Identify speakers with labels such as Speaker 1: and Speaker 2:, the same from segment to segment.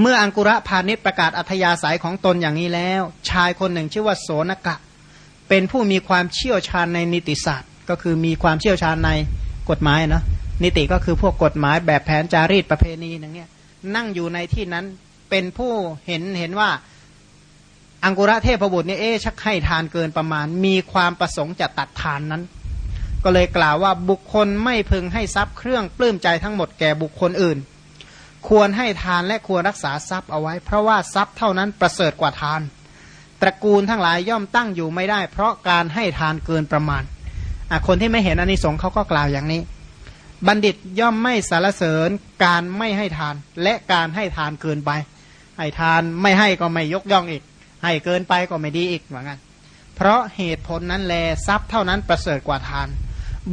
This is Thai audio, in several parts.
Speaker 1: เมื่ออังกุระพาณิชประกาศอัธยาศัยของตนอย่างนี้แล้ว ชายคนหนึ่งชื่อว่าโสนกะ เป็นผู้มีความเชี่ยวชาญในนิติศาสตร์ ก็คือมีความเชี่ยวชาญในกฎหมายนะนิติก็คือพวกกฎหมายแบบแผนจารีตประเพณีอย่างเนี้ยนั่งอยู่ในที่นั้นเป็นผู้เห็นเห็นว่าอังกุระเทพบุตรเนี่ยเอ๊ชักให้ทานเกินประมาณ มีความประสงค์จะตัดทานนั้น ก็เลยกล่าวว่าบุคคลไม่พึงให้ทรัพย์เครื่องปลื้มใจทั้งหมดแก่บุคคลอื่น ควรให้ทานและควรรักษาทรัพย์เอาไว้ เพราะว่าทรัพย์เท่านั้นประเสริฐกว่าทาน ตระกูลทั้งหลายย่อมตั้งอยู่ไม่ได้ เพราะการให้ทานเกินประมาณคนที่ไม่เห็นอนนิสงส์เขาก็กล่าวอย่างนี้ บัณฑิตย่อมไม่สารเสริญการไม่ให้ทาน และการให้ทานเกินไปให้ทานไม่ให้ก็ไม่ยกย่องอีก ให้เกินไปก็ไม่ดีอีกเหมือนกันเพราะเหตุผลนั้นแลทรัพย์เท่านั้นประเสริฐกว่าทาน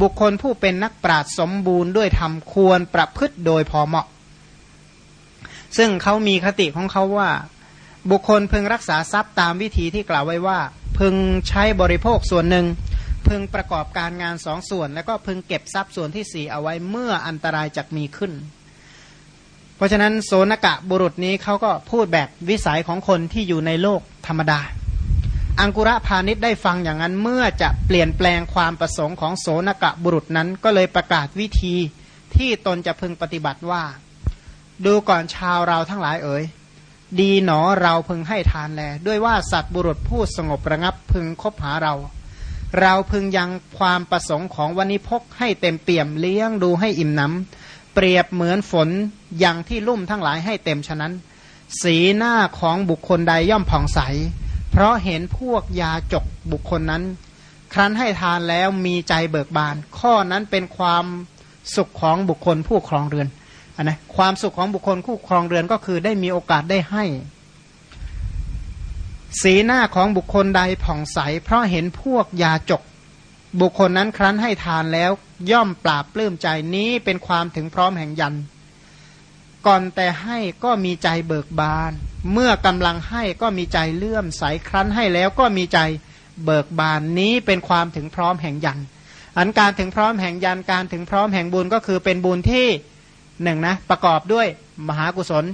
Speaker 1: บุคคลผู้เป็นนักปราชญ์สมบูรณ์ด้วยธรรมควรประพฤติโดยพอเหมาะ ซึ่งเขามีคติของเขาว่า บุคคลพึงรักษาทรัพย์ตามวิธีที่กล่าวไว้ว่า พึงใช้บริโภคส่วนหนึ่ง พึงประกอบการงานสองส่วน แล้วก็พึงเก็บทรัพย์ส่วนที่สี่เอาไว้เมื่ออันตรายจะมีขึ้น เพราะฉะนั้นโสนกะบุรุษนี้เขาก็พูดแบบวิสัยของคนที่อยู่ในโลกธรรมดา อังกุระพาณิชได้ฟังอย่างนั้นเมื่อจะเปลี่ยนแปลงความประสงค์ของโสนกะบุรุษนั้นก็เลยประกาศวิธีที่ตนจะพึงปฏิบัติว่า ดูก่อนชาวเราทั้งหลายเอ๋ยดีหนอเราพึงให้ทานแล ด้วยว่าสัตว์บุรุษผู้สงบระงับพึงคบหาเรา เราพึงยังความประสงค์ของวันิพกให้เต็มเปี่ยมเลี้ยงดูให้อิ่มน้ำเปรียบเหมือนฝนอย่างที่ลุ่มทั้งหลายให้เต็มฉะนั้น สีหน้าของบุคคลใดย่อมผ่องใส เพราะเห็นพวกยาจกบุคคลนั้น ครั้นให้ทานแล้วมีใจเบิกบาน ข้อนั้นเป็นความสุขของบุคคลผู้ครองเรือน นนะความสุขของบุคคลผู้ครองเรือนก็คือได้มีโอกาสได้ให้ สีหน้าของบุคคลใดผ่องใส เพราะเห็นพวกยาจก บุคคลนั้นครั้นให้ทานแล้วย่อมปราบปลื้มใจนี้เป็นความถึงพร้อมแห่งยัน ก่อนแต่ให้ก็มีใจเบิกบาน เมื่อกำลังให้ก็มีใจเลื่อมใสครั้นให้แล้วก็มีใจเบิกบานนี้เป็นความถึงพร้อมแห่งยันอันการถึงพร้อมแห่งยันการถึงพร้อมแห่งบุญก็คือเป็นบุญที่ หนึ่งนะประกอบด้วยมหากุศล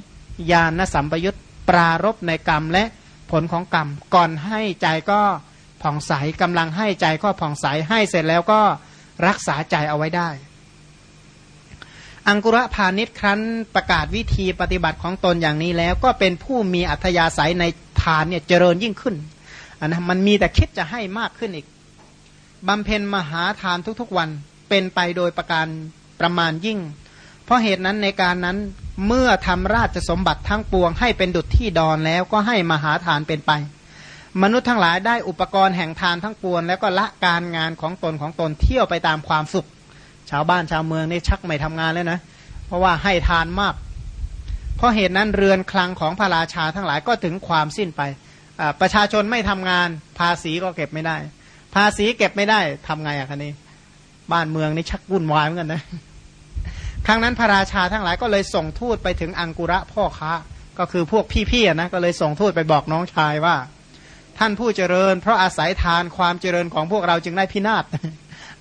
Speaker 1: ญาณสัมปยุตปรารบในกรรมและผลของกรรม ก่อนให้ใจก็ผ่องใสกำลังให้ใจก็ผ่องใสให้เสร็จแล้วก็รักษาใจเอาไว้ได้ อังกุระพาณิชย์ครั้นประกาศวิธีปฏิบัติของตนอย่างนี้แล้วก็เป็นผู้มีอัธยาศัยในทานเนี่ยเจริญยิ่งขึ้นนนะมันมีแต่คิดจะให้มากขึ้นอีกบำเพ็ญมหาทานทุกๆวันเป็นไปโดยประการประมาณยิ่ง เพราะเหตุนั้นในการนั้นเมื่อทำราชสมบัติทั้งปวงให้เป็นดุจที่ดอนแล้วก็ให้มหาทานเป็นไป มนุษย์ทั้งหลายได้อุปกรณ์แห่งทานทั้งปวง แล้วก็ละการงานของตนของตนเที่ยวไปตามความสุข ชาวบ้านชาวเมืองนี่ชักไม่ทำงานแล้วนะ เพราะว่าให้ทานมาก เพราะเหตุนั้นเรือนคลังของพระราชาทั้งหลายก็ถึงความสิ้นไป ประชาชนไม่ทำงาน ภาษีก็เก็บไม่ได้ ภาษีเก็บไม่ได้ทำไงอะคะนี้ บ้านเมืองนี่ชักวุ่นวายเหมือนกันนะ ครั้งนั้นพระราชาทั้งหลายก็เลยส่งทูตไปถึงอังกุระพ่อค้า ก็คือพวกพี่ๆนะก็เลยส่งทูตไปบอกน้องชายว่า ท่านผู้เจริญ เพราะอาศัยทานความเจริญของพวกเราจึงได้พินาศ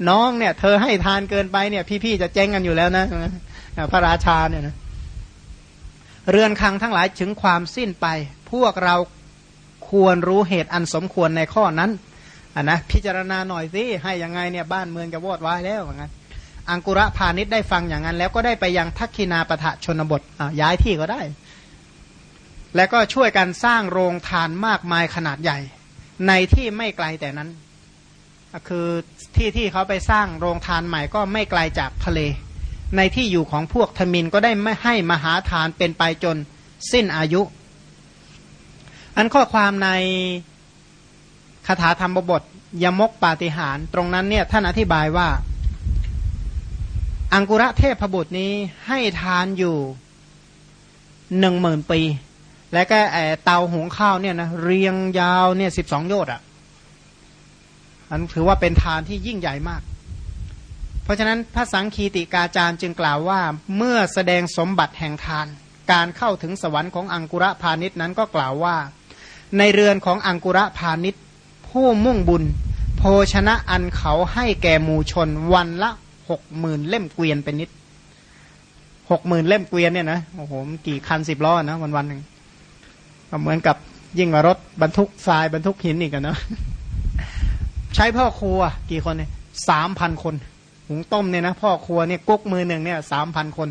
Speaker 1: น้องเนี่ย เธอให้ทานเกินไปเนี่ยพี่ๆจะแจ้งกันอยู่แล้วนะพระราชาเนี่ยนะเรือนคังทั้งหลายถึงความสิ้นไป พวกเราควรรู้เหตุอันสมควรในข้อนั้นอะนะพิจารณาหน่อยสิให้ยังไงเนี่ยบ้านเมืองจะวอดวายแล้วเหมือนกัน อังกุระพาณิชย์ได้ฟังอย่างนั้น แล้วก็ได้ไปยังทักคินาปะทะชนบทย้ายที่ก็ได้ และก็ช่วยกันสร้างโรงทานมากมายขนาดใหญ่ ในที่ไม่ไกลแต่นั้น คือที่ที่เขาไปสร้างโรงทานใหม่ก็ไม่ไกลจากทะเล ในที่อยู่ของพวกทมินก็ได้ไม่ให้มหาทานเป็นไปจนสิ้นอายุ อันข้อความในคาถาธรรมบทยมกปาฏิหารตรงนั้นเนี่ยท่านอธิบายว่า อังกุระเทพบุตรนี้ให้ทานอยู่หนึ่งหมื่นปี แล้วก็เตาหุงข้าวเนี่ยนะเรียงยาวเนี่ยสิบสองโยชน์อะอันถือว่าเป็นทานที่ยิ่งใหญ่มาก เพราะฉะนั้นพระสังคีติกาจารย์จึงกล่าวว่าเมื่อแสดงสมบัติแห่งทาน การเข้าถึงสวรรค์ของอังกุระพาณิชนั้นก็กล่าวว่า ในเรือนของอังกุระพาณิชผู้มุ่งบุญ โภชนะอันเขาให้แก่หมู่ชนวันละ หกหมื่นเล่มเกวียนเป็นนิดหกหมื่นเล่มเกวียนเนี่ยนะโอ้โหกี่คันสิบล้อนะวันวันหนึ่งเหมือนกับยิ่งกว่ารถบรรทุกทรายบรรทุกหินอีกนะ ใช้พ่อครัว กี่คนเนี่ยสามพันคนหุงต้มเนี่ยนะพ่อครัวเนี่ยกุ๊กมือหนึ่งเนี่ยสามพันคน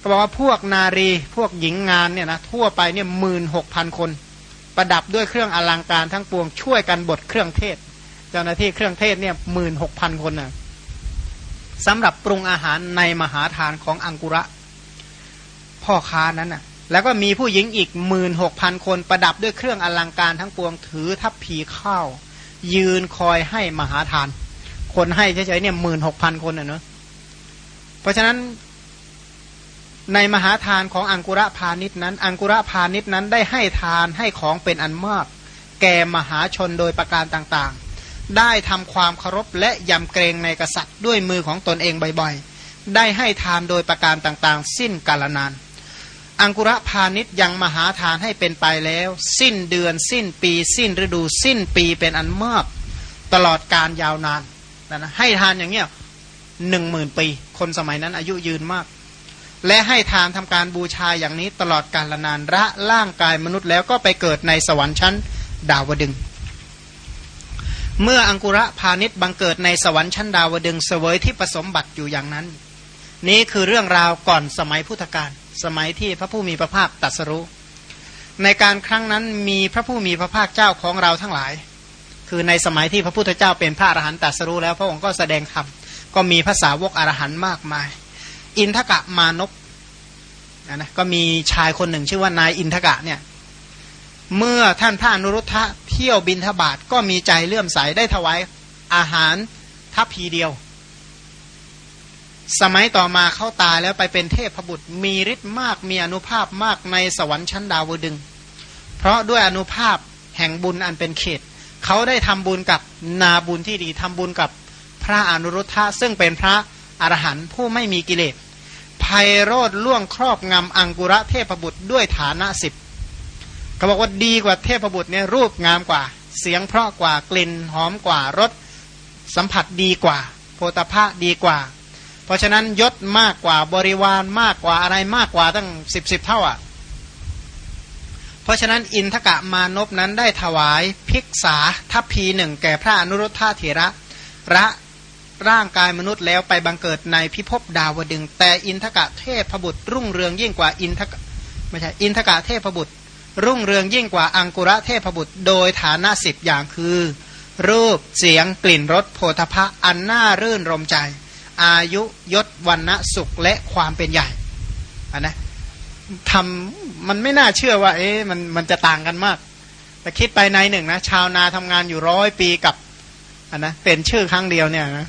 Speaker 1: ก็บอกว่าพวกนารีพวกหญิงงานเนี่ยนะทั่วไปเนี่ยหมื่นหกพันคน ประดับด้วยเครื่องอลังการทั้งปวงช่วยกันบดเครื่องเทศ เจ้าหน้าที่เครื่องเทศเนี่ยหมื่นหกพันคนนะ่ะ สำหรับปรุงอาหารในมหาทานของอังกุระ พ่อค้านั้นน่ะ แล้วก็มีผู้หญิงอีกหมื่นหกพันคนประดับด้วยเครื่องอลังการทั้งปวงถือทัพพีข้าว ยืนคอยให้มหาทาน คนให้เฉยๆเนี่ยหมื่นหกพันคนอะเนอะเพราะฉะนั้นในมหาทานของอังกุระพาณิชนั้น อังกุระพาณิชนั้นได้ให้ทานให้ของเป็นอันมาก แก่มหาชนโดยประการต่างๆ ได้ทำความเคารพและยำเกรงในกษัตริย์ด้วยมือของตนเองบ่อยๆ ได้ให้ทานโดยประการต่างๆ สิ้นกาลนาน อังกุระพาณิชยังมหาทานให้เป็นไปแล้ว สิ้นเดือน สิ้นปี สิ้นฤดู สิ้นปีเป็นอันมากตลอดการยาวนานนะนะให้ทานอย่างเงี้ยหนึ่งหมื่นปี คนสมัยนั้นอายุยืนมาก และให้ทานทำการบูชาอย่างนี้ตลอดกาลนาน ระร่างกายมนุษย์แล้วก็ไปเกิดในสวรรค์ชั้นดาวดึง เมื่ออังกุระพาณิชบังเกิดในสวรรค์ชั้นดาวดึงเสวยที่ผสมบัติอยู่อย่างนั้น นี้คือเรื่องราวก่อนสมัยพุทธกาลสมัยที่พระผู้มีพระภาคตรัสรู้ในการครั้งนั้นมีพระผู้มีพระภาคเจ้าของเราทั้งหลาย คือในสมัยที่พระพุทธเจ้าเป็นพระอรหันตตรัสรู้แล้วพระองค์ก็แสดงธรรมก็มีภาษาวกอรหันมากมาย อินทกะมานพนะก็มีชายคนหนึ่งชื่อว่านายอินทกะเนี่ย เมื่อท่านพระอนุรุทธะเที่ยวบินทบาทก็มีใจเลื่อมใสได้ถวายอาหารทัพพีเดียว สมัยต่อมาเข้าตายแล้วไปเป็นเทพบุตรมีฤทธิ์มากมีอนุภาพมากในสวรรค์ชั้นดาวดึง เพราะด้วยอนุภาพแห่งบุญอันเป็นเขต เขาได้ทำบุญกับนาบุญที่ดีทำบุญกับพระอนุรุทธะซึ่งเป็นพระอรหันต์ผู้ไม่มีกิเลสไพโรธล่วงครอบงำอังกุระเทพบุตรด้วยฐานะสิบ เขาบอกว่าดีกว่าเทพบุตรเนี่ยรูปงามกว่า เสียงเพราะกว่ากลิ่นหอมกว่ารสสัมผัสดีกว่า โพธภะดีกว่า เพราะฉะนั้นยศมากกว่าบริวารมากกว่าอะไรมากกว่าตั้งสิบสิบเท่าอะเพราะฉะนั้นอินทกะมานพนั้นได้ถวายภิกษาทัพพีหนึ่งแก่พระอนุรุทธาเถระระร่างกายมนุษย์แล้วไปบังเกิดในพิภพดาวดึง แต่อินทกะเทพบุตรรุ่งเรืองยิ่งกว่าอินทกะไม่ใช่อินทกะเทพบุตร รุ่งเรืองยิ่งกว่าอังกุระเทพบุตร โดยฐานะสิบอย่างคือ รูปเสียงกลิ่นรสโพธพะอันน่ารื่นรมใจ อายุยศวันณะสุขและความเป็นใหญ่อันนะทำมันไม่น่าเชื่อว่า เอ๊ะมันมันจะต่างกันมาก แต่คิดไปในหนึ่งนะชาวนาทำงานอยู่ร้อยปีกับอันนะเป็นชื่อครั้งเดียวเนี่ยนะ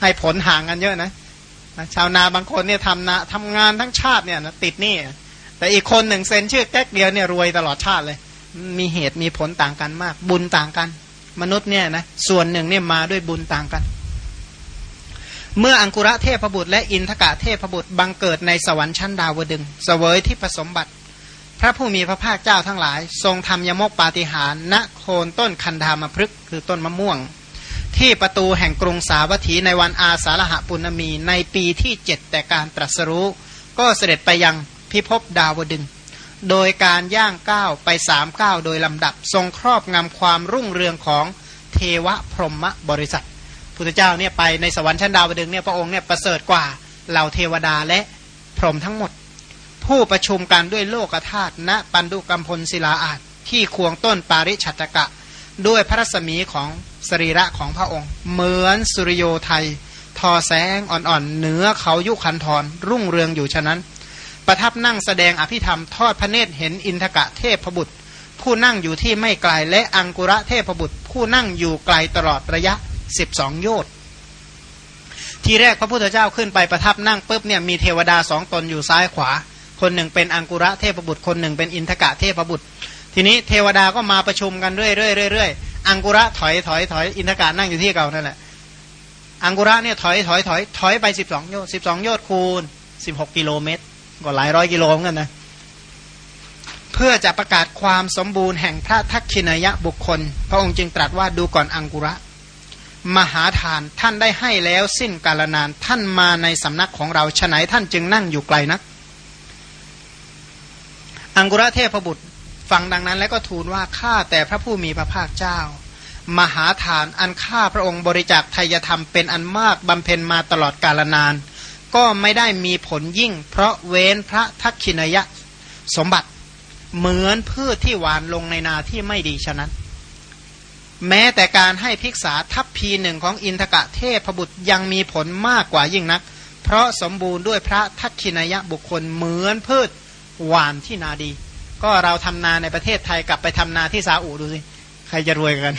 Speaker 1: ให้ผลห่างกันเยอะนะชาวนาบางคนเนี่ยทำนาทำงานทั้งชาติเนี่ยนะติดนี่ แต่อีกคนหนึ่งเซ็นชื่อแก๊กเดียวเนี่ยรวยตลอดชาติเลย มีเหตุมีผลต่างกันมาก บุญต่างกัน มนุษย์เนี่ยนะส่วนหนึ่งเนี่ยมาด้วยบุญต่างกัน เมื่ออังกุระเทพบุตรและอินทกะเทพบุตรบังเกิดในสวรรค์ชั้นดาวดึงสเสวยที่ผสมบัติพระผู้มีพระภาคเจ้าทั้งหลาย ทรงทำยมกปาฏิหารณโคนต้นคันธามพฤกคือต้นมะม่วง ที่ประตูแห่งกรุงสาวัตถีในวันอาสาฬหปุณมีในปีที่เจ็ดแต่การตรัสรู้ ก็เสด็จไปยัง พิภพดาวดึง โดยการย่างก้าวไปสามก้าวโดยลำดับ ทรงครอบงำความรุ่งเรืองของเทวพรหมบริษัทพุทธเจ้าเนี่ยไปในสวรรค์ชั้นดาวดึงเนี่ยพระองค์เนี่ยประเสริฐกว่าเหล่าเทวดาและพรหมทั้งหมด ผู้ประชุมกันด้วยโลกธาตุณปันดุกัมพลศิลาอาจที่ควงต้นปาริชัตกะ ด้วยพระรัศมีของสรีระของพระองค์ เหมือนสุริโยไทย ทอแสงอ่อนๆเหนือเขายุคันทรรุ่งเรืองอยู่ฉะนั้น ประทับนั่งแสดงอภิธรรมทอดพระเนตรเห็นอินทกะเทพบุตร ผู้นั่งอยู่ที่ไม่ไกลและอังกุระเทพบุตร ผู้นั่งอยู่ไกลตลอดระยะสิบองโยชน์ทีแรกพระพุทธเจ้าขึ้นไปประทับนั่งปุ๊บเนี่ยมีเทวดาสองตนอยู่ซ้ายขวา คนหนึ่งเป็นอังกุระเทพบุตร คนหนึ่งเป็นอินทกะเทพบุตร ทีนี้เทวดาก็มาประชุมกันเรื่อยๆๆอังกุระถอยถอยถอยอินทกานั่งอยู่ที่เก่านั่นแหละอังกุระเนี่ยถอยถอยถอยถอยไปสิบสองโยชน์สิบสองโยชน์คูณสิบหกกิโลเมตร ก็หลายร้อยกิโลเหมือนกันนะเพื่อจะประกาศความสมบูรณ์แห่งพระทักขินายะบุคคล พระองค์จึงตรัสว่าดูก่อนอังกุระ มหาทานท่านได้ให้แล้วสิ้นกาลนานท่านมาในสำนักของเราฉไหนท่านจึงนั่งอยู่ไกลนัก อังกุระเทพบุตรฟังดังนั้นแล้วก็ทูลว่าข้าแต่พระผู้มีพระภาคเจ้า มหาทานอันข้าพระองค์บริจาคทายธรรมเป็นอันมากบำเพ็ญมาตลอดกาลนาน ก็ไม่ได้มีผลยิ่ง เพราะเว้นพระทักขินยะสมบัติเหมือนพืชที่หวานลงในนาที่ไม่ดีฉะนั้น แม้แต่การให้ภิกษาทัพพีหนึ่งของอินทกะเทพบุตรยังมีผลมากกว่ายิ่งนัก เพราะสมบูรณ์ด้วยพระทักขินยะบุคคลเหมือนพืชหวานที่นาดี ก็เราทำนาในประเทศไทยกลับไปทำนาที่ซาอุดูสิใครจะรวยกัน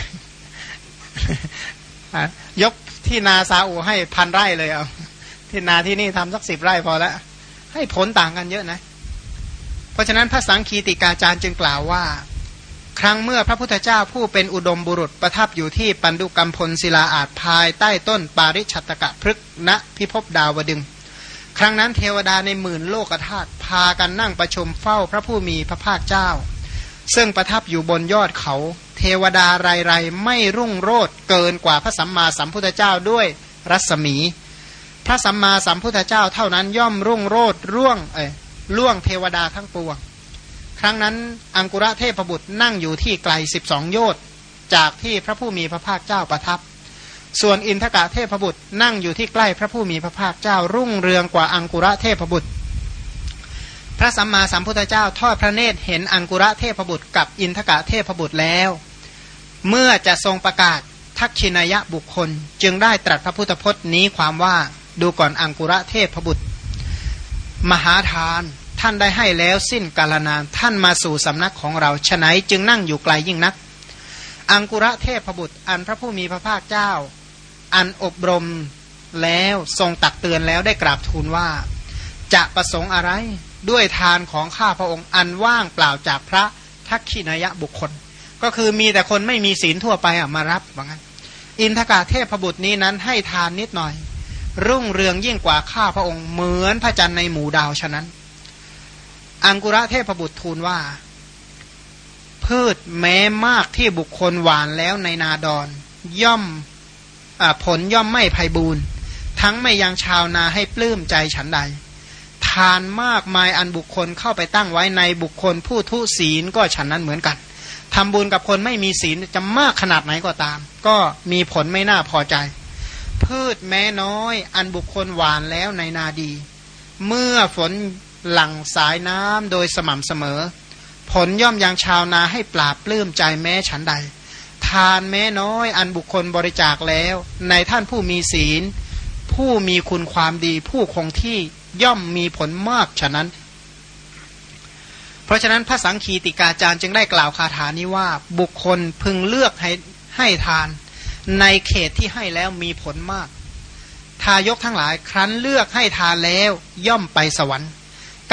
Speaker 1: ยกที่นาซาอุให้พันไร่เลยเอา ที่นาที่นี่ทำสักสิบไร่พอแล้วให้ผลต่างกันเยอะนะ เพราะฉะนั้นพระสังคีติกาจารย์จึงกล่าวว่า ครั้งเมื่อพระพุทธเจ้าผู้เป็นอุดมบุรุษประทับอยู่ที่ปันดุกัมพลศิลาอาจภายใต้ต้นปาริชัตกะพฤกณพิภพดาวดึง ครั้งนั้นเทวดาในหมื่นโลกธาตุพากันนั่งประชุมเฝ้าพระผู้มีพระภาคเจ้า ซึ่งประทับอยู่บนยอดเขา เทวดารายๆไม่รุ่งโรดเกินกว่าพระสัมมาสัมพุทธเจ้าด้วยรัศมี ระสัมมาสัมพุทธเจ้าเท่านั้นย่อมรุ่งโรดร่วงเอ้ล่วงเทวดาทั้งปวง ครั้งนั้นอังกุระเทพบุตรนั่งอยู่ที่ไกลสิบสองโยชน์จากที่พระผู้มีพระภาคเจ้าประทับ ส่วนอินทกะเทพบุตรนั่งอยู่ที่ใกล้พระผู้มีพระภาคเจ้ารุ่งเรืองกว่าอังกุระเทพบุตร พระสัมมาสัมพุทธเจ้าทอดพระเนตรเห็นอังกุระเทพบุตรกับอินทกะเทพบุตรแล้ว เมื่อจะทรงประกาศทักษินายะบุคคล จึงได้ตรัสพระพุทธพจน์นี้ความว่า ดูก่อนอังกุระเทพบุตร มหาทานท่านได้ให้แล้วสิ้นกาลนานท่านมาสู่สำนักของเราฉะไหนจึงนั่งอยู่ไกลยิ่งนัก อังกุระเทพบุตร อันพระผู้มีพระภาคเจ้า อันอบรมแล้วทรงตักเตือนแล้วได้กราบทูลว่า จะประสงค์อะไรด้วยทานของข้าพระองค์อันว่างเปล่าจากพระทักขินายะบุคคล ก็คือมีแต่คนไม่มีศีลทั่วไปอะมารับว่างั้นอินทกาเทพบุตรนี้นั้นให้ทานนิดหน่อย รุ่งเรืองยิ่งกว่าข้าพระองค์เหมือนพระจันทร์ในหมู่ดาวฉะนั้น อังกุระเทพบุตรทูลว่า พืชแม้มากที่บุคคลหวานแล้วในนาดอนย่อมอผลย่อมไม่ไพ่บูรทั้งไม่ยังชาวนาให้ปลื้มใจฉันใด ทานมากมายอันบุคคลเข้าไปตั้งไว้ในบุคคลผู้ทุศีลก็ฉันนั้นเหมือนกันทำบุญกับคนไม่มีศีลจะมากขนาดไหนก็ตาม ก็มีผลไม่น่าพอใจ พืชแม้น้อย อันบุคคลหวานแล้วในนาดี เมื่อฝนหลั่งสายน้ำโดยสม่ำเสมอ ผลย่อมยังชาวนาให้ปราบปลื้มใจแม้ฉันใด ทานแม้น้อยอันบุคคลบริจาคแล้ว ในท่านผู้มีศีล ผู้มีคุณความดีผู้คงที่ย่อมมีผลมากฉะนั้น เพราะฉะนั้นพระสังคีติกาจารย์จึงได้กล่าวคาถานี้ว่า บุคคลพึงเลือกให้ให้ทาน ในเขตที่ให้แล้วมีผลมาก ทายกทั้งหลายครั้นเลือกให้ทานแล้วย่อมไปสวรรค์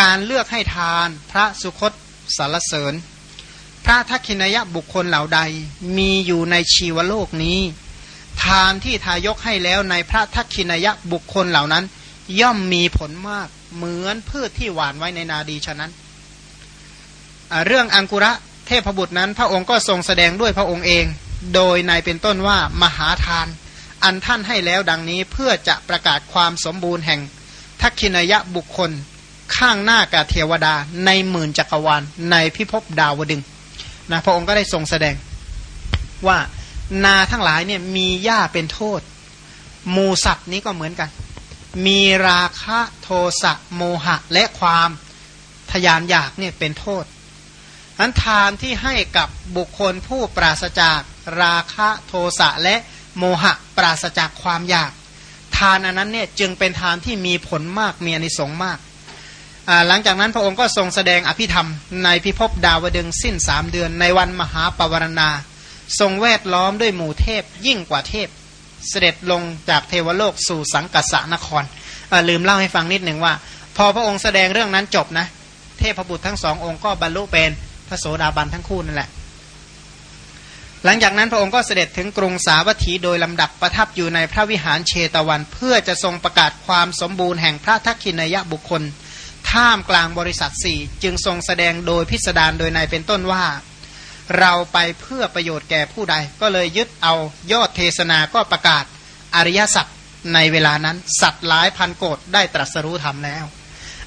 Speaker 1: การเลือกให้ทานพระสุคตสารเสริญ พระทักขินยบุคคลเหล่าใดมีอยู่ในชีวโลกนี้ ทานที่ทายกให้แล้วในพระทักขินยบุคคลเหล่านั้น ย่อมมีผลมากเหมือนพืชที่หวานไว้ในนาดีฉะนั้น เรื่องอังกุระเทพบุตรนั้นพระองค์ก็ทรงแสดงด้วยพระองค์เอง โดยในเป็นต้นว่ามหาทาน อันท่านให้แล้วดังนี้เพื่อจะประกาศความสมบูรณ์แห่ง ทักขินยะบุคคล ข้างหน้ากัเทวดาในหมื่นจักรวาลในพิภพดาวดึงนะพระองค์ก็ได้ทรงแสดงว่านาทั้งหลายเนี่ยมีหญ้าเป็นโทษมูสัตว์นี้ก็เหมือนกัน มีราคะโทสะโมหะและความทยานอยากเนี่ยเป็นโทษนั้นทานที่ให้กับบุคคลผู้ปราศจาก ราคะโทสะและโมหะปราศจากความอยาก ทานอันนั้นเนี่ยจึงเป็นทานที่มีผลมากมีอนิสงส์มาก หลังจากนั้นพระองค์ก็ทรงแสดงอภิธรรม ในพิภพดาวดึงสิ้นสามเดือนในวันมหาปวารณา ทรงแวดล้อมด้วยหมู่เทพยิ่งกว่าเทพ เสด็จลงจากเทวโลกสู่สังกัสนคร ลืมเล่าให้ฟังนิดหนึ่งว่า พอพระองค์แสดงเรื่องนั้นจบนะ เทพบุตรทั้งสององค์ก็บรรลุเป็นพระโสดาบันทั้งคู่นั่นแหละ หลังจากนั้นพระองค์ก็เสด็จถึงกรุงสาวัตถีโดยลำดับประทับอยู่ในพระวิหารเชตวัน เพื่อจะทรงประกาศความสมบูรณ์แห่งพระทักขินยบุคคล ท่ามกลางบริษัทสี่จึงทรงแสดงโดยพิสดารโดยในเป็นต้นว่า เราไปเพื่อประโยชน์แก่ผู้ใด ก็เลยยึดเอายอดเทศนาก็ประกาศอริยสัจในเวลานั้น สัตว์หลายพันโกดได้ตรัสรู้ธรรมแล้ว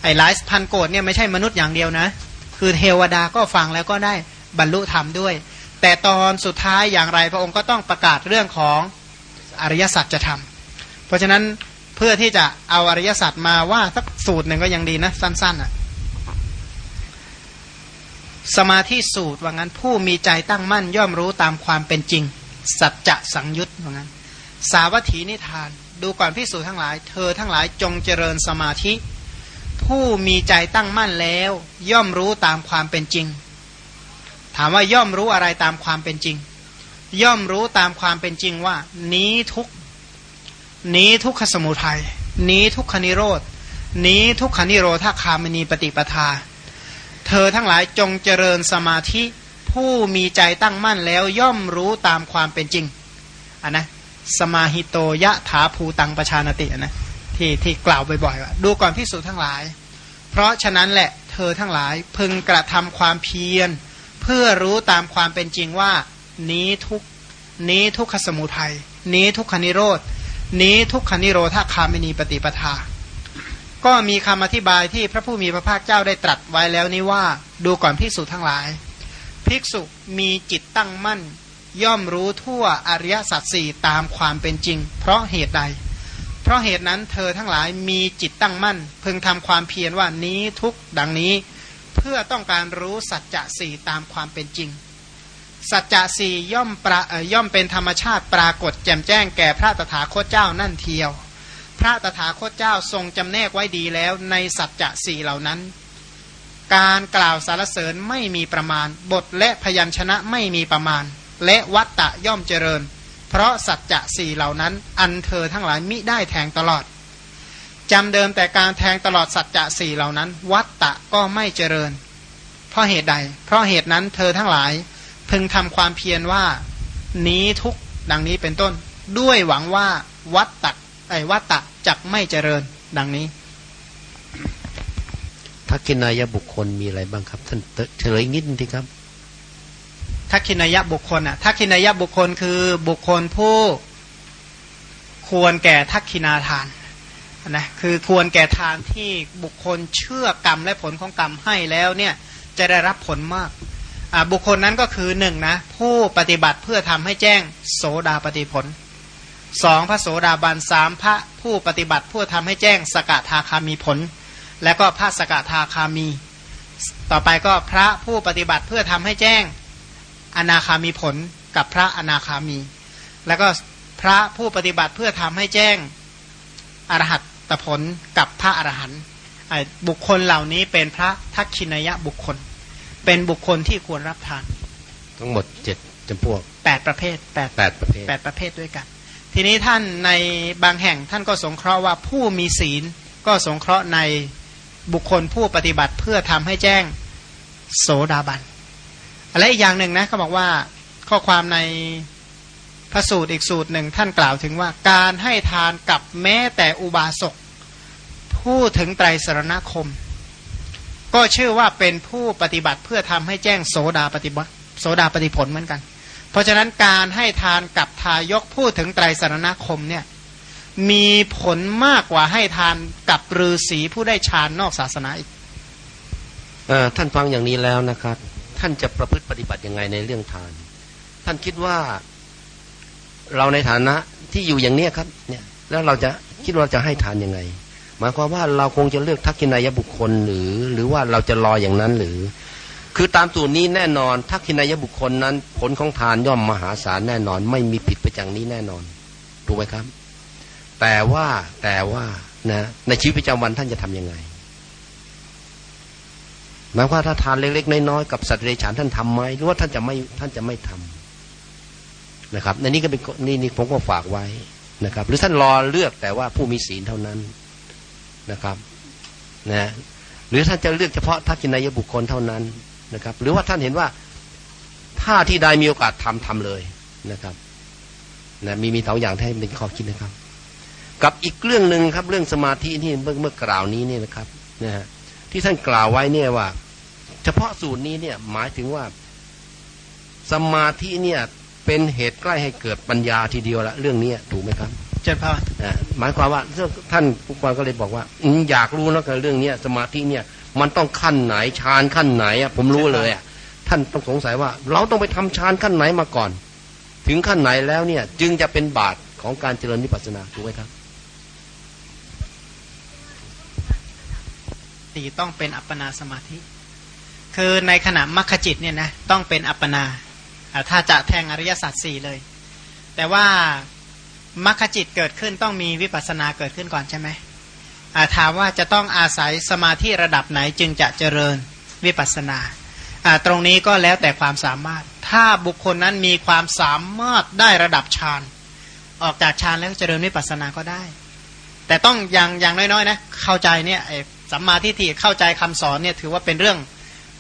Speaker 1: ไอ้หลายพันโกดเนี่ยไม่ใช่มนุษย์อย่างเดียวนะ คือเทวดาก็ฟังแล้วก็ได้บรรลุธรรมด้วย แต่ตอนสุดท้ายอย่างไรพระองค์ก็ต้องประกาศเรื่องของอริยสัจจะทำเพราะฉะนั้นเพื่อที่จะเอาอริยสัจมาว่าสักสูตรหนึ่งก็ยังดีนะ สั้นๆอะสมาธิสูตรว่างั้นผู้มีใจตั้งมั่นย่อมรู้ตามความเป็นจริง สัจจะสังยุตว่างั้น สาวัตถีนิทาน ดูก่อนพิสูจทั้งหลาย เธอทั้งหลายจงเจริญสมาธิ ผู้มีใจตั้งมั่นแล้ว ย่อมรู้ตามความเป็นจริง ถามว่าย่อมรู้อะไรตามความเป็นจริง ย่อมรู้ตามความเป็นจริงว่า นี้ทุกนี้ทุกขสมุทัยนี้ทุกขนิโรธนี้ทุกขนิโรธาคามณีปฏิปทา เธอทั้งหลายจงเจริญสมาธิผู้มีใจตั้งมั่นแล้วย่อมรู้ตามความเป็นจริงอันนะสมาหิโตยะถาภูตังประชานตินะที่ที่กล่าวบ่อยๆว่าดูก่อนพิสูจนทั้งหลาย เพราะฉะนั้นแหละเธอทั้งหลายพึงกระทำความเพียร เพื่อรู้ตามความเป็นจริงว่า นี้ทุกนี้ทุกขสมุทัยนี้ทุกขนิโรธนี้ทุกขนิโรธาคามินีปฏิปทา ก็มีคำอธิบายที่พระผู้มีพระภาคเจ้าได้ตรัสไว้แล้วนี้ว่าดูก่อนภิกษุทั้งหลาย ภิกษุมีจิตตั้งมั่น ย่อมรู้ทั่วอริยสัจสี่ตามความเป็นจริง เพราะเหตุใด เพราะเหตุนั้นเธอทั้งหลายมีจิตตั้งมั่น พึงทำความเพียรว่านี้ทุกดังนี้ เพื่อต้องการรู้สัจจะสี่ตามความเป็นจริง สัจจะสี่ย่อมปราย่อมเป็นธรรมชาติปรากฏแจ่มแจ้งแก่พระตถาคตเจ้านั่นเทียว พระตถาคตเจ้าทรงจำแนกไว้ดีแล้วในสัจจะสี่เหล่านั้น การกล่าวสารเสริญไม่มีประมาณ บทและพยัญชนะไม่มีประมาณ และวัตตะย่อมเจริญ เพราะสัจจะสี่เหล่านั้น อันเธอทั้งหลายมิได้แทงตลอด จำเดิมแต่การแทงตลอดสัจจะสี่เหล่านั้น วัตตะก็ไม่เจริญ เพราะเหตุใด เพราะเหตุนั้นเธอทั้งหลาย พึงทำความเพียรว่า นี้ทุกดังนี้เป็นต้น ด้วยหวังว่าวัตตะไอ้วัตตะจักไม่เจริญ ดังนี้
Speaker 2: ทักขินายบุคคลมีอะไรบ้างครับท่านเฉลยนิดนึงครับ
Speaker 1: ทักขินายบุคคลอะทักขินายบุคคลคือบุคคลผู้ควรแก่ทักขินาทาน นะคือควรแก่ทานที่บุคคลเชื่อกรรมและผลของกรรมให้แล้วเนี่ยจะได้รับผลมากบุคคลนั้นก็คือหนึ่งนะผู้ปฏิบัติเพื่อทำให้แจ้งโสดาปฏิผลสองพระโสดาบันสามพระผู้ปฏิบัติผู้ทำให้แจ้งสกทาคามีผล และก็พระสกทาคามี ต่อไปก็พระผู้ปฏิบัติเพื่อทำให้แจ้งอนาคามีผลกับพระอนาคามี แล้วก็พระผู้ปฏิบัติเพื่อทำให้แจ้ง อรหัตตผลกับพระอรหันต์บุคคลเหล่านี้เป็นพระทักขินยะบุคคล เป็นบุคคลที่ควรรับทาน
Speaker 2: ทั้งหมดเจ็ดจำพวก
Speaker 1: แปดประเภทแปด
Speaker 2: แปดประเภท
Speaker 1: แปดประเภทด้วยกัน ทีนี้ท่านในบางแห่งท่านก็สงเคราะห์ว่าผู้มีศีลก็สงเคราะห์ในบุคคลผู้ปฏิบัติเพื่อทำให้แจ้งโสดาบันอะไรอีกอย่างหนึ่งนะเขาบอกว่าข้อความใน พระสูตรอีกสูตรหนึ่งท่านกล่าวถึงว่าการให้ทานกับแม้แต่อุบาสกผู้ถึงไตรสรณคม ก็ชื่อว่าเป็นผู้ปฏิบัติเพื่อทำให้แจ้งโสดาปฏิบัติโสดาปฏิผลเหมือนกัน เพราะฉะนั้นการให้ทานกับทายกพูดถึงไตรสรณคมเนี่ยมีผลมากกว่าให้ทานกับฤาษีผู้ได้ฌานนอกศาสนาอีก
Speaker 2: ท่านฟังอย่างนี้แล้วนะครับ ท่านจะประพฤติปฏิบัติยังไงในเรื่องทาน ท่านคิดว่า เราในฐานะที่อยู่อย่างเนี้ยครับเนี่ยแล้วเราจะคิดว่าจะให้ทานยังไง หมายความว่าเราคงจะเลือกทักษินายบุคคลหรือ หรือว่าเราจะรออย่างนั้นหรือ คือตามสูตรนี้แน่นอนถ้าคินายบุคคลนั้น ผลของทานย่อมมหาศาลแน่นอน ไม่มีผิดไปจากนี้แน่นอนถูกไหมครับ แต่ว่าแต่ว่านะในชีวิตประจำวันท่านจะทํำยังไงหมายว่าถ้าทานเล็กๆน้อยๆกับสัตว์เดรัจฉานท่านทำไหมหรือว่าท่านจะไม่ท่านจะไม่ทำ นะครับในนี้ก็เป็นนี่นี่ผมก็ฝากไว้นะครับ หรือท่านรอเลือกแต่ว่าผู้มีศีลเท่านั้นนะครับนะหรือท่านจะเลือกเฉพาะทักษินายบุคคลเท่านั้นนะครับ หรือว่าท่านเห็นว่าถ้าที่ใดมีโอกาสทำทำเลยนะครับนะมีมีสองอย่างให้เป็นข้อคิดนะครับ กับอีกเรื่องหนึ่งครับ เรื่องสมาธิที่เมื่อเมื่อกล่าวนี้เนี่ยนะครับนะฮะที่ท่านกล่าวไว้เนี่ยว่า เฉพาะสูตรนี้เนี่ยหมายถึงว่า สมาธิเนี่ย เป็นเหตุใกล้ให้เกิดปัญญาทีเดียวละเรื่องนี้ถูกไหมครับ
Speaker 1: เจริญพร
Speaker 2: อ่าหมายความว่าท่านผู้กรก็เลยบอกว่าอืมอยากรู้นะกับเรื่องเนี้ยสมาธิเนี่ยมันต้องขั้นไหนฌานขั้นไหนอะผมรู้เลยอะท่านต้องสงสัยว่า เราต้องไปทำฌานขั้นไหนมาก่อน ถึงขั้นไหนแล้วเนี่ย จึงจะเป็นบาตของการเจริญวิปัสสนาถูกไหมครับ
Speaker 1: ตีต้องเป็นอัปปนาสมาธิ คือในขณะมัคคจิตเนี่ยนะต้องเป็นอัปปนาอ่า ถ้าจะแทงอริยสัจสี่เลย แต่ว่ามัคคจิตเกิดขึ้นต้องมีวิปัสสนาเกิดขึ้นก่อนใช่ไหมถามว่าจะต้องอาศัยสมาธิระดับไหนจึงจะเจริญวิปัสสนา ตรงนี้ก็แล้วแต่ความสามารถ ถ้าบุคคลนั้นมีความสามารถได้ระดับฌานออกจากฌานแล้วเจริญวิปัสสนาก็ได้ แต่ต้องอย่างอย่างน้อยๆนะเข้าใจเนี่ยสัมมาทิฏฐิเข้าใจคำสอนเนี่ยถือว่าเป็นเรื่อง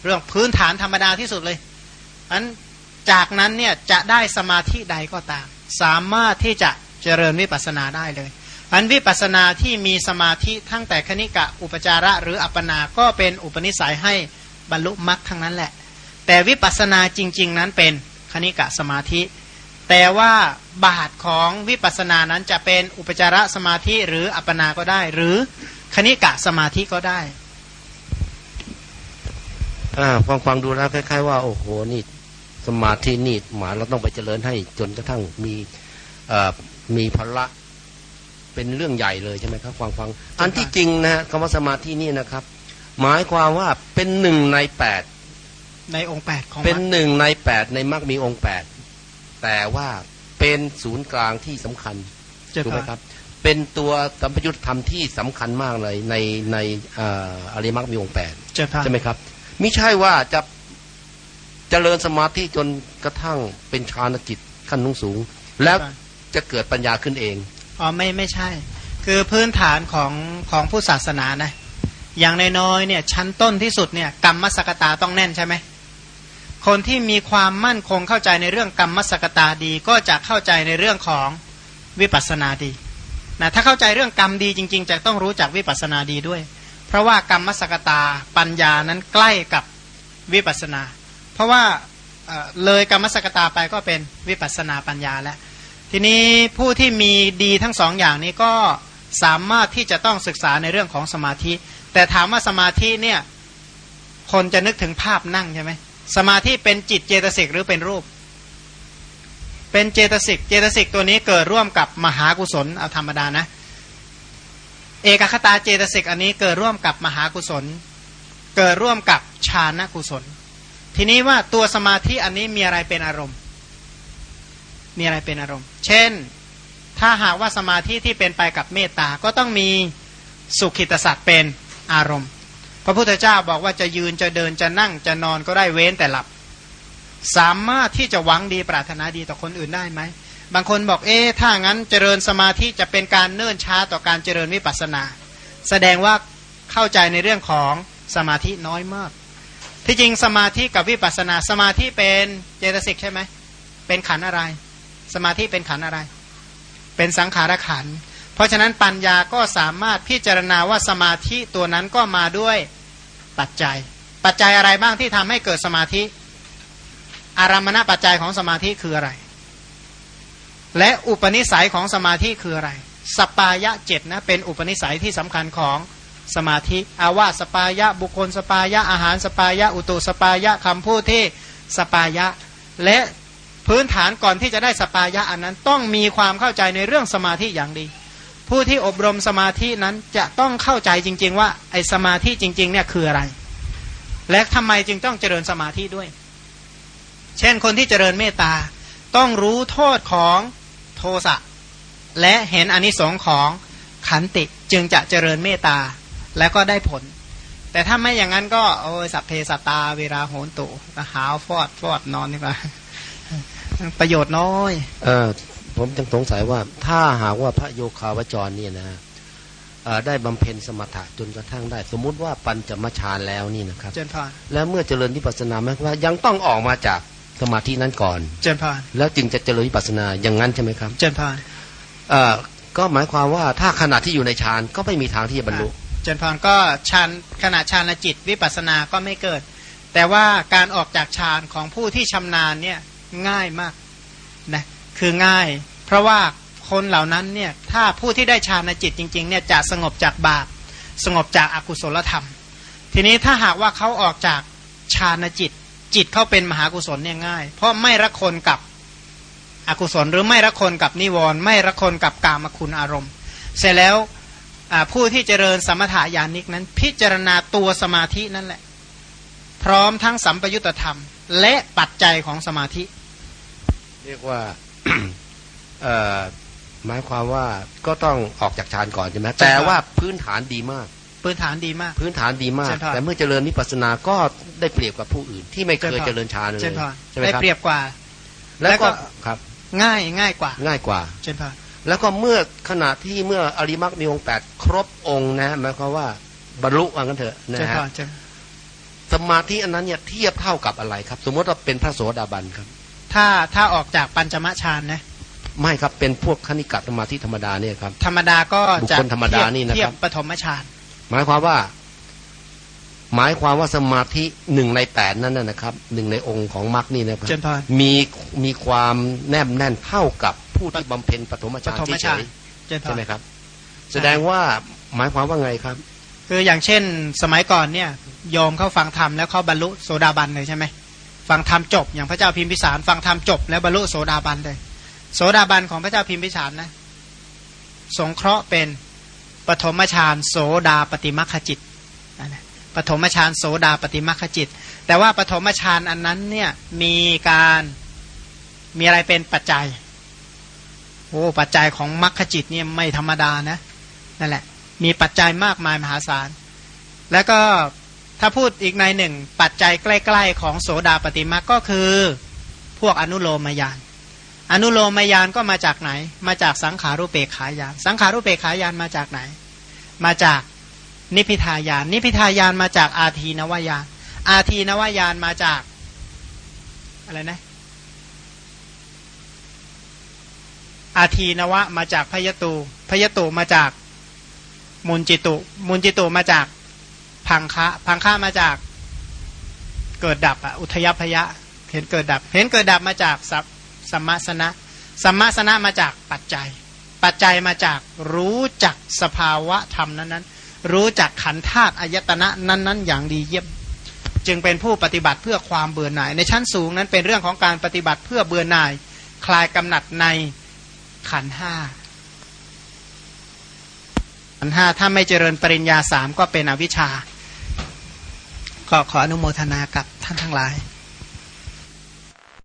Speaker 1: เรื่องพื้นฐานธรรมดาที่สุดเลยอัน จากนั้นเนี่ยจะได้สมาธิใดก็ตาม สามารถที่จะเจริญวิปัสสนาได้เลยอันวิปัสสนาที่มีสมาธิทั้งแต่คณิกะอุปจาระหรืออัปปนา ก็เป็นอุปนิสัยให้บรรลุมรรคทั้งนั้นแหละ แต่วิปัสสนาจริง ๆ นั้นเป็นคณิกะสมาธิ แต่ว่าบาทของวิปัสสนานั้นจะเป็นอุปจาระสมาธิหรืออัปปนาก็ได้ หรือคณิกะสมาธิก็ได้
Speaker 2: อ่าฟังฟังดูแล้วคล้าย ๆ ว่าโอ้โหนี่ สมาธินี่หมายเราต้องไปเจริญให้จนกระทั่งมีเอ่อมีพละเป็นเรื่องใหญ่เลยใช่ไหมครับฟังฟัง อันที่จริงนะฮะคำว่าสมาธินี่นะครับ หมายความว่าเป็นหนึ่งในแปด
Speaker 1: ในองค์แปดของ
Speaker 2: เป็น
Speaker 1: มรรค
Speaker 2: หนึ่งในแปดในมรรคมีองค์แปดแต่ว่าเป็นศูนย์กลางที่สำคัญ
Speaker 1: เจ้า
Speaker 2: ถูกไหม
Speaker 1: ค่ะ
Speaker 2: ครับ เป็นตัวสัมปยุตธรรมที่สำคัญมากเลยในในเอ่ออริยมรรคมีองค์แปด
Speaker 1: เจ้าค่ะ
Speaker 2: ใช่ไหมครับไม่ใช่ว่าจะ เจริญสมาธิจนกระทั่งเป็นฌานจิตขั้นสูง แล้วจะเกิดปัญญาขึ้นเอง
Speaker 1: อ๋อไม่ไม่ใช่ คือพื้นฐานของของผู้ศาสนานะอย่างน้อยๆเนี่ยชั้นต้นที่สุดเนี่ยกรรมมสกตาต้องแน่นใช่ไหมคนที่มีความมั่นคงเข้าใจในเรื่องกรรมมสกตาดี ก็จะเข้าใจในเรื่องของวิปัสสนาดีนะถ้าเข้าใจเรื่องกรรมดีจริง ๆ จะต้องรู้จักวิปัสสนาดีด้วย เพราะว่ากรรมมสกตาปัญญานั้นใกล้กับวิปัสสนา เพราะว่าเเลยกรรมสกตาไปก็เป็นวิปัสสนาปัญญาแล้วทีนี้ผู้ที่มีดีทั้งสองอย่างนี้ก็สามารถที่จะต้องศึกษาในเรื่องของสมาธิ แต่ถามว่าสมาธิเนี่ยคนจะนึกถึงภาพนั่งใช่ไหมสมาธิเป็นจิตเจตสิกหรือเป็นรูป เป็นเจตสิกเจตสิกตัวนี้เกิดร่วมกับมหากุศลเอาธรรมดานะ เอกคตาเจตสิกอันนี้เกิดร่วมกับมหากุศล เกิดร่วมกับฌานกุศล ทีนี้ว่าตัวสมาธิอันนี้มีอะไรเป็นอารมณ์ มีอะไรเป็นอารมณ์ เช่น ถ้าหากว่าสมาธิที่เป็นไปกับเมตตา ก็ต้องมีสุขิตสัตว์เป็นอารมณ์ พระพุทธเจ้าบอกว่าจะยืนจะเดินจะนั่งจะนอนก็ได้เว้นแต่หลับ สามารถที่จะหวังดีปรารถนาดีต่อคนอื่นได้ไหม บางคนบอกเอ๊ะถ้างั้นเจริญสมาธิจะเป็นการเนิ่นช้าต่อการเจริญวิปัสสนา แสดงว่าเข้าใจในเรื่องของสมาธิน้อยมาก ที่จริงสมาธิกับวิปัสสนาสมาธิเป็นเจตสิกใช่ไหมเป็นขันอะไร สมาธิเป็นขันอะไร เป็นสังขารขันเพราะฉะนั้นปัญญาก็สามารถพิจารณาว่าสมาธิตัวนั้นก็มาด้วยปัจจัย ปัจจัยอะไรบ้างที่ทำให้เกิดสมาธิ อารัมมณปัจจัยของสมาธิคืออะไร และอุปนิสัยของสมาธิคืออะไรสัปปายะเจ็ดนะเป็นอุปนิสัยที่สำคัญของ สมาธิ อาวาสสัปปายะ บุคคลสัปปายะ อาหารสัปปายะ อุตุสัปปายะคำพูดที่สัปปายะ และพื้นฐานก่อนที่จะได้สัปปายะอันนั้นต้องมีความเข้าใจในเรื่องสมาธิอย่างดี ผู้ที่อบรมสมาธินั้นจะต้องเข้าใจจริง ๆ ว่าไอ้สมาธิจริงๆเนี่ยคืออะไร และทำไมจึงต้องเจริญสมาธิด้วย เช่นคนที่เจริญเมตตาต้องรู้โทษของโทสะและเห็นอนิสงค์ของขันติจึงจะเจริญเมตตา แล้วก็ได้ผล แต่ถ้าไม่อย่างนั้นก็โอ้ยสัพเพสัตตาเวลาโหนตุหาวฟอดฟอดนอนนี่ว่าประโยชน์น้อย
Speaker 2: เออผมจังสงสัยว่าถ้าหากว่าพระโยคาวจรเนี่ยนะเอ่อได้บำเพ็ญสมถะจนกระทั่งได้ สมมุติว่าปัญจมฌานแล้วนี่นะครับ
Speaker 1: เจนพาน
Speaker 2: แล้วเมื่อเจริญวิปัสสนาหมายความว่า ยังต้องออกมาจากสมาธินั้นก่อน
Speaker 1: เจนพาน
Speaker 2: แล้วจึงจะเจริญวิปัสสนาอย่างนั้นใช่ไหมครับ
Speaker 1: เจนพาน
Speaker 2: เอ่อก็หมายความว่าถ้าขณะที่อยู่ในฌานก็ไม่มีทางที่จะบรรลุ
Speaker 1: เจนพานก็ฌานขณะฌานจิตวิปัสสนาก็ไม่เกิด แต่ว่าการออกจากฌานของผู้ที่ชำนาญเนี่ยง่ายมากนะคือง่าย เพราะว่าคนเหล่านั้นเนี่ยถ้าผู้ที่ได้ฌานจิตจริงๆเนี่ยจะสงบจากบาปสงบจากอากุศลธรรม ทีนี้ถ้าหากว่าเขาออกจากฌานจิต จิตเขาเป็นมหากุศลเนี่ยง่าย เพราะไม่ระคนกับอกุศลหรือไม่ระคนกับนิวรณ์ไม่ระคนกับกามคุณอารมณ์ เสร็จแล้ว ผู้ที่เจริญสมถายานิกนั้น พิจารณาตัวสมาธินั่นแหละ พร้อมทั้งสัมปยุตธรรม และปัจจัยของสมาธิ
Speaker 2: เรียกว่าหมายความว่าก็ต้องออกจากฌานก่อนใช่ไหมแต่ว่าพื้นฐานดีมาก
Speaker 1: พื้นฐานดีมาก
Speaker 2: พื้นฐานดีมาก แต่เมื่อเจริญนิพพานาก็ได้เปรียบกับผู้อื่น ที่ไม่เคยเจริญฌานเลย
Speaker 1: ใช่ไหมครับได้เปรียบกว่า
Speaker 2: แล้วก็ครับ
Speaker 1: ง่ายง่ายกว่า
Speaker 2: ง่ายกว่า
Speaker 1: เช่นพ
Speaker 2: แล้วก็เมื่อขณะที่เมื่ออริมักมีองค์แปดครบองค์นะหมายความว่าบรรลุว่างั้นเถอะนะฮะสมาธิอันนั้นเนี่ยเทียบเท่ากับอะไรครับ สมมติว่าเป็นพระโสดาบันครับ
Speaker 1: ถ้าถ้าออกจากปัญจมฌานนะ
Speaker 2: ไม่ครับเป็นพวกคณิกะสมาธิธรรมดาเนี่ยครับ
Speaker 1: ธรรมดาก็
Speaker 2: จะธรรมดานี่นะ
Speaker 1: ค
Speaker 2: รับ
Speaker 1: ปฐมฌาน
Speaker 2: หมายความว่า หมายความว่าสมาธิหนึ่งในแปดนั่นนะครับหนึ่งในองค์ของมรรคนี่นะครับมีมีความแนบแน่นเท่ากับ ผู้ที่บำเพ็ญปฐมฌานเฉยใช่ไหมครับ แสดงว่าหมายความว่าไงครับ
Speaker 1: คืออย่างเช่นสมัยก่อนเนี่ยยอมเข้าฟังธรรมแล้วเขาบรรลุโสดาบันเลยใช่ไหมฟังธรรมจบ อย่างพระเจ้าพิมพิสารฟังธรรมจบ แล้วบรรลุโสดาบันเลย โสดาบันของพระเจ้าพิมพิสารนะสงเคราะห์เป็นปฐมฌานโสดาปฏิมัคจิตปฐมฌานโสดาปฏิมัคจิต แต่ว่าปฐมฌานอันนั้นเนี่ยมีการมีอะไรเป็นปัจจัย โอ้ปัจจัยของมรรคจิตเนี่ยไม่ธรรมดานะนั่นแหละ มีปัจจัยมากมายมหาศาล แล้วก็ถ้าพูดอีกในหนึ่ง ปัจจัยใกล้ๆของโสดาปฏิมาก็คือ พวกอนุโลมยาน อนุโลมยานก็มาจากไหน มาจากสังขารุเปกขายาน สังขารุเปกขายานมาจากไหน มาจากนิพิทายาน นิพิทายานมาจากอาทีนวายาน อาทีนวายานมาจากอะไรนะ อาทีนวะมาจากพยตูพยตูมาจากมุนจิตุ มุนจิตุมาจากพังคะพังคะมาจากเกิดดับอุทยพยะ เห็นเกิดดับ เห็นเกิดดับมาจากสัสมมาสนะสมมาสนะมาจากปัจจัย ปัจจัยมาจากรู้จักสภาวะธรรมนั้นๆ รู้จักขันธาตุอายตนะนั้นๆ อย่างดีเยี่ยม จึงเป็นผู้ปฏิบัติเพื่อความเบื่อหน่าย ในชั้นสูงนั้นเป็นเรื่องของการปฏิบัติเพื่อเบื่อหน่าย คลายกำหนัดใน ขันห้าขันห้าถ้าไม่เจริญปริญญาสามก็เป็นอวิชชา ก็ขออนุโมทนากับท่านทั้งหลาย